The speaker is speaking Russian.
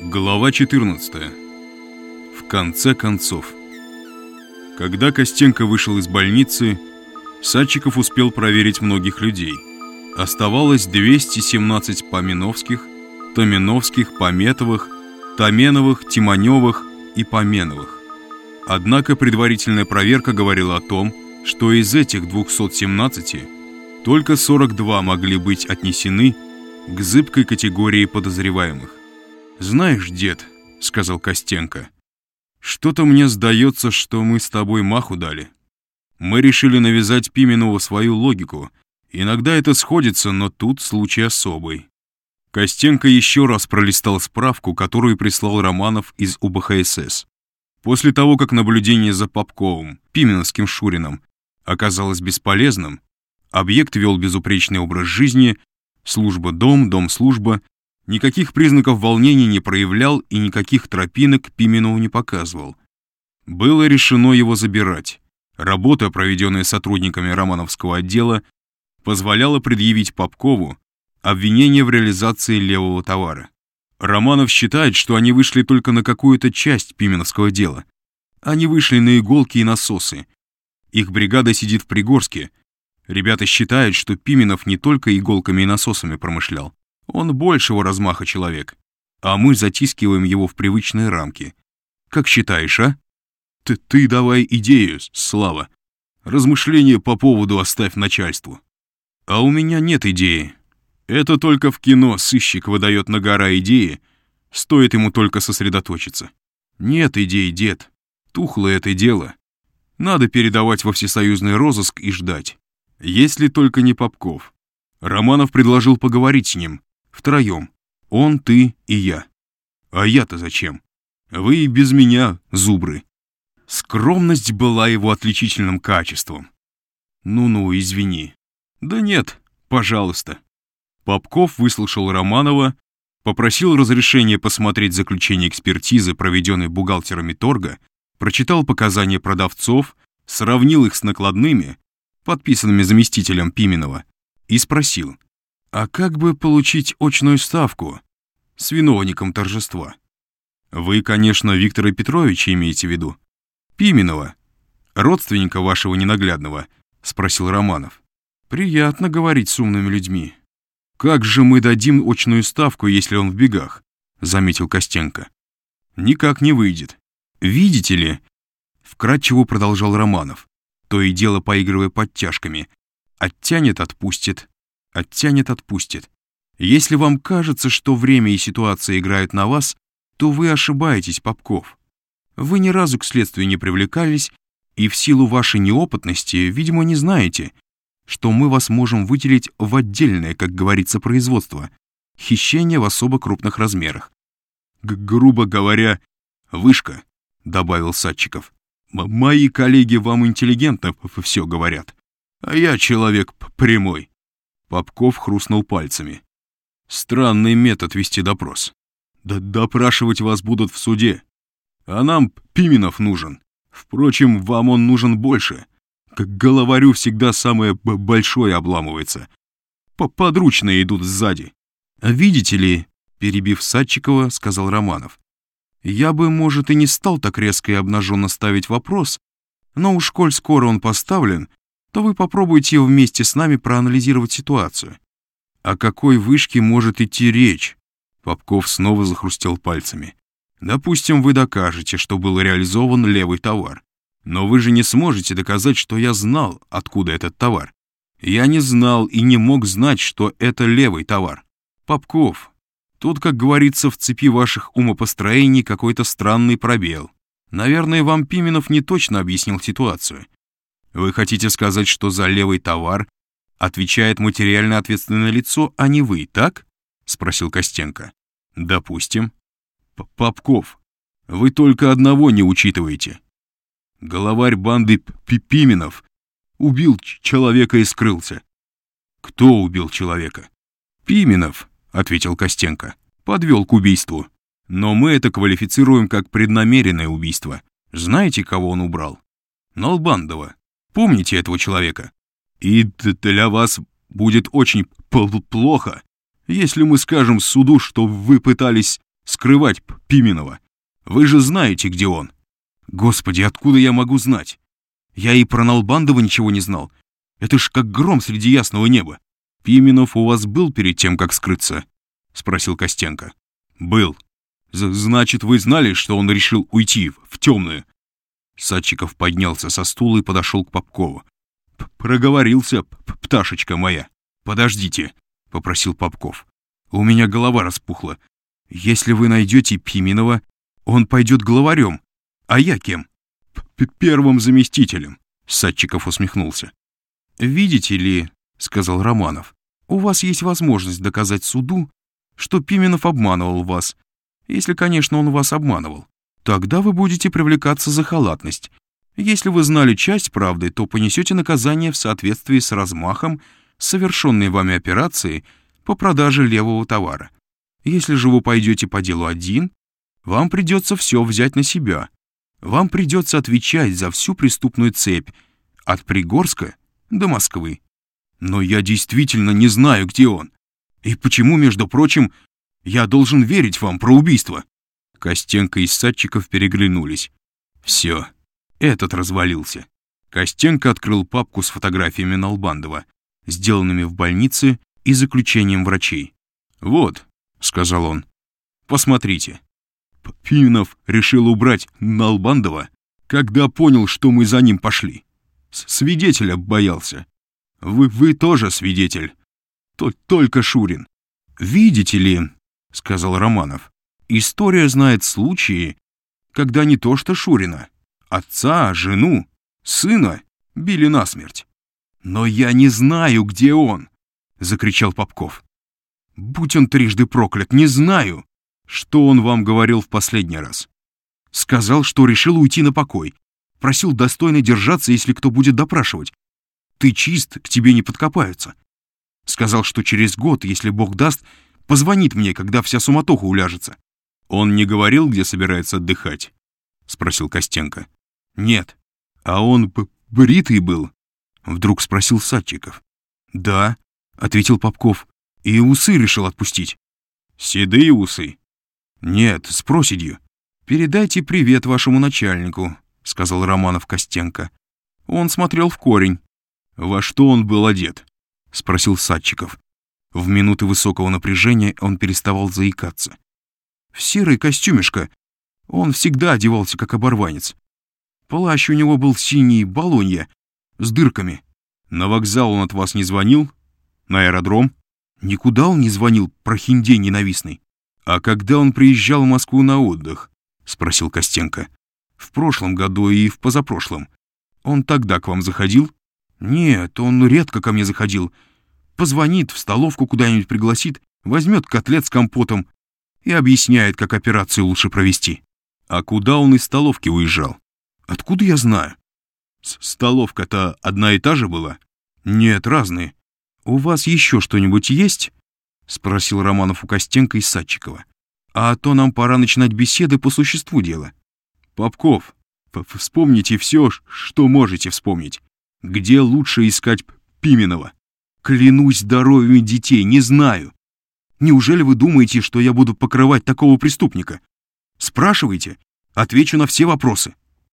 Глава 14. В конце концов. Когда Костенко вышел из больницы, Садчиков успел проверить многих людей. Оставалось 217 Поминовских, Томиновских, Пометовых, Томеновых, Тимоневых и Поменовых. Однако предварительная проверка говорила о том, что из этих 217 только 42 могли быть отнесены к зыбкой категории подозреваемых. «Знаешь, дед», — сказал Костенко, — «что-то мне сдается, что мы с тобой маху дали. Мы решили навязать Пименову свою логику. Иногда это сходится, но тут случай особый». Костенко еще раз пролистал справку, которую прислал Романов из УБХСС. После того, как наблюдение за Попковым, Пименовским Шурином, оказалось бесполезным, объект вел безупречный образ жизни, служба-дом, дом-служба, Никаких признаков волнения не проявлял и никаких тропинок Пименову не показывал. Было решено его забирать. Работа, проведенная сотрудниками Романовского отдела, позволяла предъявить Попкову обвинение в реализации левого товара. Романов считает, что они вышли только на какую-то часть Пименовского дела. Они вышли на иголки и насосы. Их бригада сидит в Пригорске. Ребята считают, что Пименов не только иголками и насосами промышлял. Он большего размаха человек, а мы затискиваем его в привычные рамки. Как считаешь, а? Ты, ты давай идею, Слава. Размышления по поводу оставь начальству. А у меня нет идеи. Это только в кино сыщик выдает на гора идеи, стоит ему только сосредоточиться. Нет идей, дед. Тухлое это дело. Надо передавать во всесоюзный розыск и ждать. Если только не Попков. Романов предложил поговорить с ним, Втроем. Он, ты и я. А я-то зачем? Вы и без меня, зубры. Скромность была его отличительным качеством. Ну-ну, извини. Да нет, пожалуйста. Попков выслушал Романова, попросил разрешения посмотреть заключение экспертизы, проведенной бухгалтерами торга, прочитал показания продавцов, сравнил их с накладными, подписанными заместителем Пименова, и спросил — а как бы получить очную ставку с виновником торжества? Вы, конечно, Виктора Петровича имеете в виду. Пименова, родственника вашего ненаглядного, спросил Романов. Приятно говорить с умными людьми. Как же мы дадим очную ставку, если он в бегах? Заметил Костенко. Никак не выйдет. Видите ли, вкратчиво продолжал Романов, то и дело поигрывая подтяжками. Оттянет, отпустит, Оттянет, отпустит. Если вам кажется, что время и ситуация играют на вас, то вы ошибаетесь, Попков. Вы ни разу к следствию не привлекались, и в силу вашей неопытности, видимо, не знаете, что мы вас можем выделить в отдельное, как говорится, производство, хищение в особо крупных размерах. Г грубо говоря, вышка, добавил Садчиков. Мои коллеги вам интеллигентно все говорят, а я человек прямой. Попков хрустнул пальцами. Странный метод вести допрос. Да допрашивать вас будут в суде. А нам Пименов нужен. Впрочем, вам он нужен больше. Как головарю всегда самое большое обламывается. По Подручные идут сзади. А видите ли, перебив Садчикова, сказал Романов. Я бы, может, и не стал так резко и обнаженно ставить вопрос, но уж коль скоро он поставлен, то вы попробуйте вместе с нами проанализировать ситуацию. О какой вышке может идти речь? Попков снова захрустел пальцами. Допустим, вы докажете, что был реализован левый товар. Но вы же не сможете доказать, что я знал, откуда этот товар. Я не знал и не мог знать, что это левый товар. Попков, тут, как говорится, в цепи ваших умопостроений какой-то странный пробел. Наверное, вам Пименов не точно объяснил ситуацию. Вы хотите сказать, что за левый товар отвечает материально ответственное лицо, а не вы, так? Спросил Костенко. Допустим. П Попков, вы только одного не учитываете. Головарь банды Пименов убил человека и скрылся. Кто убил человека? Пименов, ответил Костенко. Подвел к убийству. Но мы это квалифицируем как преднамеренное убийство. Знаете, кого он убрал? Налбандова. Помните этого человека. И для вас будет очень плохо, если мы скажем суду, что вы пытались скрывать Пименова? Вы же знаете, где он. Господи, откуда я могу знать? Я и про Налбандова ничего не знал. Это ж как гром среди ясного неба. Пименов у вас был перед тем, как скрыться? Спросил Костенко. Был. З Значит, вы знали, что он решил уйти в темную? Садчиков поднялся со стула и подошел к Попкову. «Проговорился, пташечка моя. Подождите», — попросил Попков. «У меня голова распухла. Если вы найдете Пименова, он пойдет главарем. А я кем?» П «Первым заместителем», — Садчиков усмехнулся. «Видите ли», — сказал Романов, «у вас есть возможность доказать суду, что Пименов обманывал вас, если, конечно, он вас обманывал. Тогда вы будете привлекаться за халатность. Если вы знали часть правды, то понесете наказание в соответствии с размахом совершенной вами операции по продаже левого товара. Если же вы пойдете по делу один, вам придется все взять на себя. Вам придется отвечать за всю преступную цепь от Пригорска до Москвы. Но я действительно не знаю, где он. И почему, между прочим, я должен верить вам про убийство?» Костенко и Садчиков переглянулись. «Все, этот развалился». Костенко открыл папку с фотографиями Налбандова, сделанными в больнице и заключением врачей. «Вот», — сказал он, — «посмотрите». Пименов решил убрать Налбандова, когда понял, что мы за ним пошли. Свидетеля боялся. Вы, вы тоже свидетель. Только Шурин. Видите ли, — сказал Романов, — история знает случаи, когда не то что Шурина, отца, жену, сына били насмерть. «Но я не знаю, где он!» — закричал Попков. «Будь он трижды проклят, не знаю!» «Что он вам говорил в последний раз?» «Сказал, что решил уйти на покой. Просил достойно держаться, если кто будет допрашивать. Ты чист, к тебе не подкопаются. Сказал, что через год, если Бог даст, позвонит мне, когда вся суматоха уляжется. Он не говорил, где собирается отдыхать? Спросил Костенко. Нет. А он бритый был? Вдруг спросил Садчиков. Да, ответил Попков. И усы решил отпустить. Седые усы? Нет, с проседью. Передайте привет вашему начальнику, сказал Романов Костенко. Он смотрел в корень. Во что он был одет? Спросил Садчиков. В минуты высокого напряжения он переставал заикаться. В серый костюмишко. Он всегда одевался как оборванец. Плащ у него был синий, балонья, с дырками. На вокзал он от вас не звонил? На аэродром? Никуда он не звонил, прохиндей ненавистный. А когда он приезжал в Москву на отдых? Спросил Костенко. В прошлом году и в позапрошлом. Он тогда к вам заходил? Нет, он редко ко мне заходил. Позвонит, в столовку куда-нибудь пригласит, возьмет котлет с компотом и объясняет, как операцию лучше провести. А куда он из столовки уезжал? Откуда я знаю? Столовка-то одна и та же была? Нет, разные. У вас еще что-нибудь есть? Спросил Романов у Костенко и Садчикова. А то нам пора начинать беседы по существу дела. Попков, вспомните все, что можете вспомнить. Где лучше искать Пименова? Клянусь здоровьем детей, не знаю. Неужели вы думаете, что я буду покрывать такого преступника? Спрашивайте, отвечу на все вопросы.